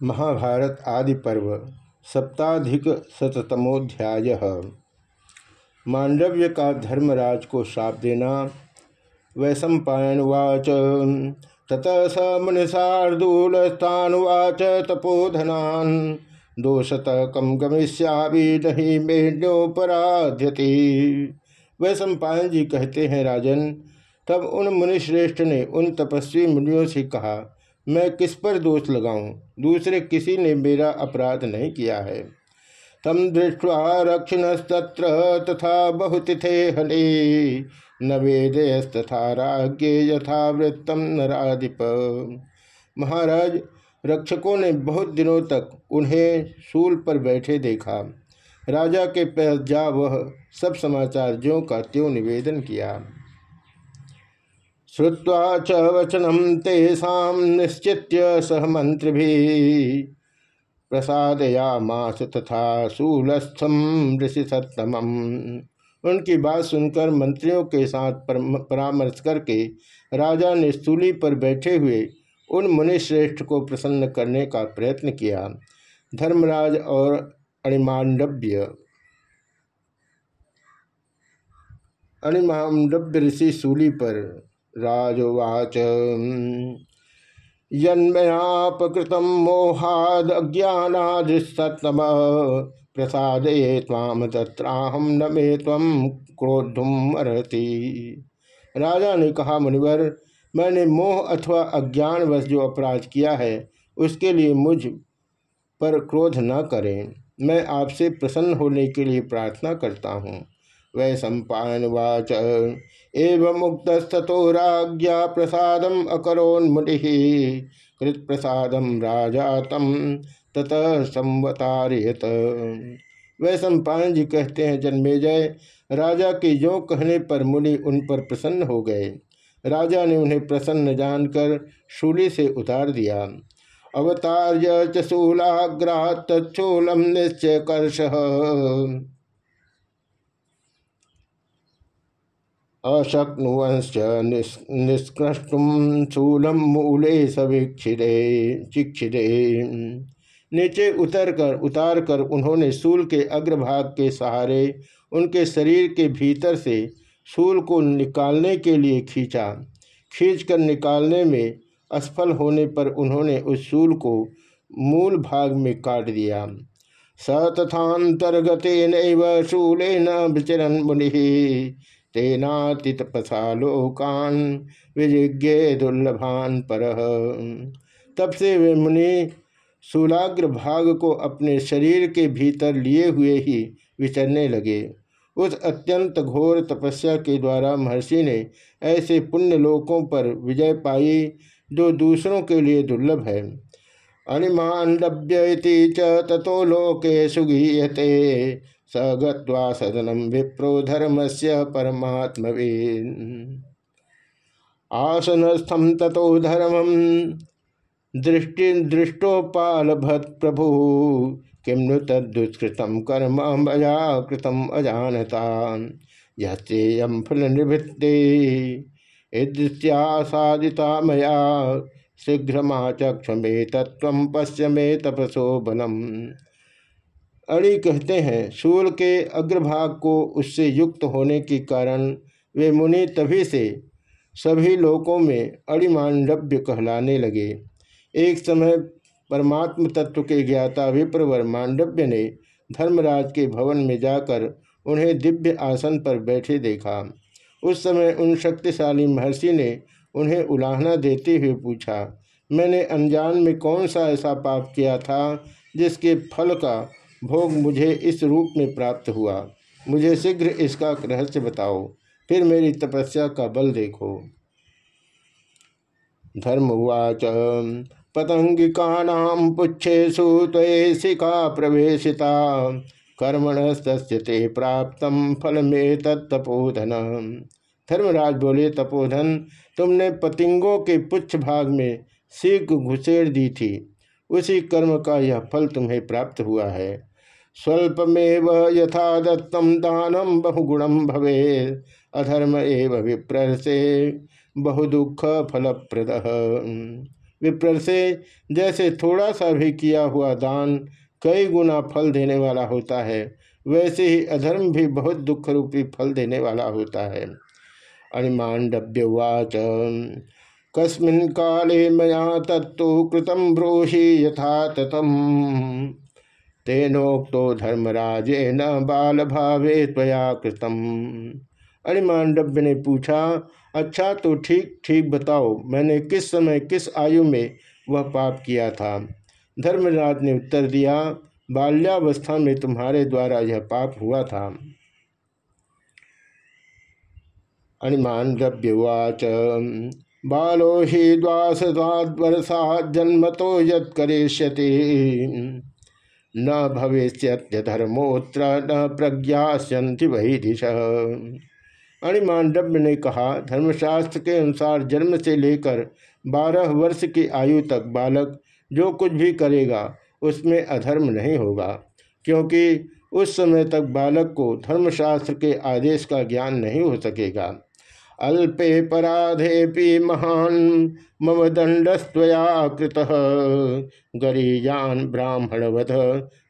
महाभारत आदि पर्व, सप्ताधिक शतमोध्याय मांडव्य का धर्मराज को श्राप देना, वैशंपायनवाच ततः स मुनिषार्दूलस्तानुवाच तपोधनान दोषत कम गमिष्यावि नहीं मेण्योपराध्यति वैशंपायन जी कहते हैं, राजन, तब उन मुनिश्रेष्ठ ने उन तपस्वी मुनियों से कहा मैं किस पर दोष लगाऊँ? दूसरे किसी ने मेरा अपराध नहीं किया है। तम दृष्टवा रक्षिणस्तत्र तथा बहुतिथे हले। न वेदयस्तथा राज्ञे यथावृत्तम नाधिप महाराज, रक्षकों ने बहुत दिनों तक उन्हें सूल पर बैठे देखा। राजा के पास जा वह सब समाचार ज्यों का त्यों निवेदन किया। श्रुवा च वचनम तेषा निश्चित्य सह मंत्री प्रसादयामास तथा शूलस्थम ऋषि सत्तम उनकी बात सुनकर मंत्रियों के साथ परामर्श करके राजा ने सूली पर बैठे हुए उन मुनिश्रेष्ठ को प्रसन्न करने का प्रयत्न किया। धर्मराज और अणिमांडव्य। अणिमांडव्य ऋषि सूली पर राजवाच। यन्मयापकृत अज्ञानादृसतम प्रसादये ताम तत्राहम न मे तम क्रोधुम अर्ति राजा ने कहा, मुनिवर, मैंने मोह अथवा अज्ञानवश जो अपराध किया है, उसके लिए मुझ पर क्रोध न करें। मैं आपसे प्रसन्न होने के लिए प्रार्थना करता हूँ। वै सम्पावाच एवं मुक्तस्तो राज्ञा प्रसाद अकोन्मुनि कृत प्रसाद राजा तम ततः संवतारियत। वै सम्पायन जी कहते हैं जन्मेजय राजा के जो कहने पर मुनि उन पर प्रसन्न हो गए। राजा ने उन्हें प्रसन्न जानकर शूली से उतार दिया। अवतार्य चूलाग्रा तत्ूलम निश्चय कर्ष। अशक्नुवंश निष्कृष्टुम शूलम मूले सवीक्षिरे चिक्षिरे नीचे उतरकर उतारकर उन्होंने सूल के अग्रभाग के सहारे उनके शरीर के भीतर से सूल को निकालने के लिए खींचा। खींचकर निकालने में असफल होने पर उन्होंने उस सूल को मूल भाग में काट दिया। स तथातर्गतेन न विचरन मुनि तेनातितपसा लोकान विजिज्ञे दुर्लभान पर। तब से वे मुनि शूलाग्र भाग को अपने शरीर के भीतर लिए हुए ही विचरने लगे। उस अत्यंत घोर तपस्या के द्वारा महर्षि ने ऐसे पुण्य लोकों पर विजय पाई जो दूसरों के लिए दुर्लभ है। अनिमान लभ्य ततो लोके सुगीयते स गत्वा सदनम विप्रो धर्म से परमात्म आसनस्थम ततो धर्म दृष्टि दृष्टोपालभत प्रभु। किम नु तदुष्कृतम कर्म मया कृतम अजानता यम फल निवृत्ते ईदृश्यासादिता मया। शीघ्रमाचक्ष मे तत्व पश्य मे तपसो बलम। अणि कहते हैं, शूल के अग्रभाग को उससे युक्त होने के कारण वे मुनि तभी से सभी लोकों में अणिमांडव्य कहलाने लगे। एक समय परमात्म तत्व के ज्ञाता विप्रवर मांडव्य ने धर्मराज के भवन में जाकर उन्हें दिव्य आसन पर बैठे देखा। उस समय उन शक्तिशाली महर्षि ने उन्हें उलाहना देते हुए पूछा, मैंने अनजान में कौन सा ऐसा पाप किया था जिसके फल का भोग मुझे इस रूप में प्राप्त हुआ। मुझे शीघ्र इसका रहस्य बताओ, फिर मेरी तपस्या का बल देखो। धर्मवाच पतंगिका पुच्छेशु त्वेशिका प्रवेशिता। कर्मणस्ते प्राप्त फल में तत्पोधन धर्मराज बोले, तपोधन, तुमने पतिंगों के पुच्छ भाग में सीख घुसेड़ दी थी। उसी कर्म का यह फल तुम्हें प्राप्त हुआ है। स्वल्पमेव यथा दत्तम दानम बहुगुणम भवे अधर्म एव विप्र से बहुदुख फलप्रद विप्र से जैसे थोड़ा सा भी किया हुआ दान कई गुना फल देने वाला होता है, वैसे ही अधर्म भी बहुत दुख रूपी फल देने वाला होता है। अणिमांडव्यवाच कस्मिन काले मया तत्व कृतम ब्रूहि यथा ततम। तेनोक्तो धर्मराजे न बाल भावे त्वया कृतम। अणिमांडव्य ने पूछा अच्छा तो ठीक ठीक बताओ, मैंने किस समय, किस आयु में वह पाप किया था? धर्मराज ने उत्तर दिया, बाल्यावस्था में तुम्हारे द्वारा यह पाप हुआ था। अणिमान बालो ही द्वासद्वर्षा जन्म तो यद न भविष्य धर्मोत्र न प्रज्ञास्यंति वही दिश अणिमांडव्य ने कहा, धर्मशास्त्र के अनुसार जन्म से लेकर बारह वर्ष की आयु तक बालक जो कुछ भी करेगा, उसमें अधर्म नहीं होगा, क्योंकि उस समय तक बालक को धर्मशास्त्र के आदेश का ज्ञान नहीं हो सकेगा। अल्पे पराधे महान, मम दंडस्तया कृत। गरीयान ब्राह्मणवध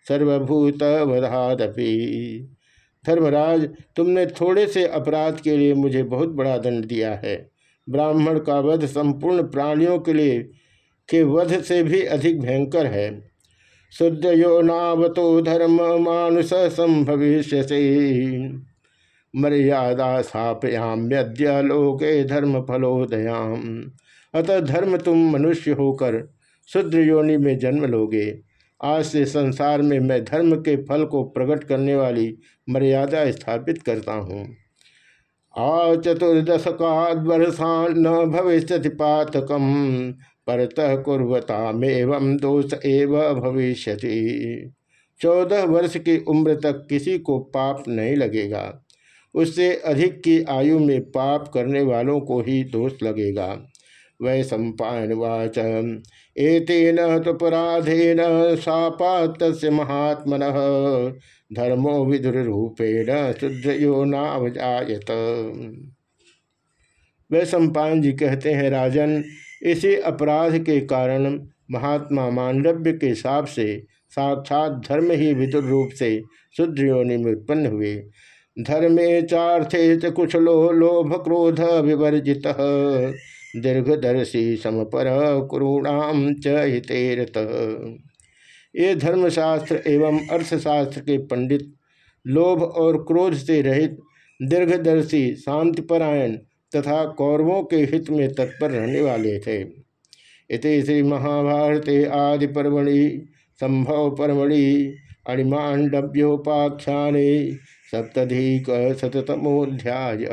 सर्वभूत वधादपि धर्मराज, तुमने थोड़े से अपराध के लिए मुझे बहुत बड़ा दंड दिया है। ब्राह्मण का वध संपूर्ण प्राणियों के लिए, के वध से भी अधिक भयंकर है। शुद्ध यो नावतो धर्म मानुष संभविष्य मर्यादा स्थापयाम्यद्य लोके धर्म फलोदयाम अतः धर्म तुम मनुष्य होकर शुद्ध योनि में जन्म लोगे। आज से संसार में मैं धर्म के फल को प्रकट करने वाली मर्यादा स्थापित करता हूँ। आ चतुर्दशकाद वर्षान न भविष्य पातकम, परतः कुर्वतामेवं दोष एव भविष्य चौदह वर्ष की उम्र तक किसी को पाप नहीं लगेगा। उससे अधिक की आयु में पाप करने वालों को ही दोष लगेगा। वै सम्पावाच एतेन तुपराधेन सापात महात्मन। धर्मो विदुर रूपेण शुद्ध नावजात वै सम्पान जी कहते हैं, राजन, इसी अपराध के कारण महात्मा मांडव्य के साप से साक्षात धर्म ही विदुर रूप से शुद्ध योनि में उत्पन्न हुए। धर्मे चार्थे च कुशलो लोभ क्रोध विवर्जित। दीर्घदर्शी समपर कुरूणाम च हितेरत ये धर्मशास्त्र एवं अर्थशास्त्र के पंडित, लोभ और क्रोध से रहित दीर्घदर्शी, शांतिपरायण तथा कौरवों के हित में तत्पर रहने वाले थे। इति श्री महाभारते आदि पर्वणि संभव पर्वणि अणिमांडव्योपाख्या सप्तधिक शतमोध्याय